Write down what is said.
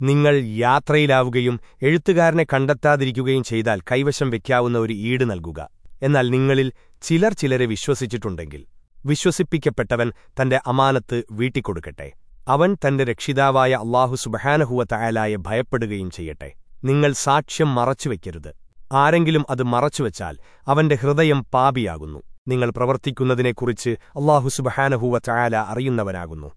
നിങ്ങൾ യാത്രയിലാവുകയും എഴുത്തുകാരനെ കണ്ടെത്താതിരിക്കുകയും ചെയ്താൽ കൈവശം വയ്ക്കാവുന്ന ഒരു ഈട് നൽകുക. എന്നാൽ നിങ്ങളിൽ ചിലർ ചിലരെ വിശ്വസിച്ചിട്ടുണ്ടെങ്കിൽ വിശ്വസിപ്പിക്കപ്പെട്ടവൻ തന്റെ അമാനത്ത് വീട്ടിക്കൊടുക്കട്ടെ. അവൻ തന്റെ രക്ഷിതാവായ അള്ളാഹു സുബഹാനഹുവ തയാലായെ ഭയപ്പെടുകയും ചെയ്യട്ടെ. നിങ്ങൾ സാക്ഷ്യം മറച്ചുവെക്കരുത്. ആരെങ്കിലും അത് മറച്ചുവെച്ചാൽ അവന്റെ ഹൃദയം പാപിയാകുന്നു. നിങ്ങൾ പ്രവർത്തിക്കുന്നതിനെക്കുറിച്ച് അള്ളാഹു സുബഹാനഹുവ ചായാല അറിയുന്നവനാകുന്നു.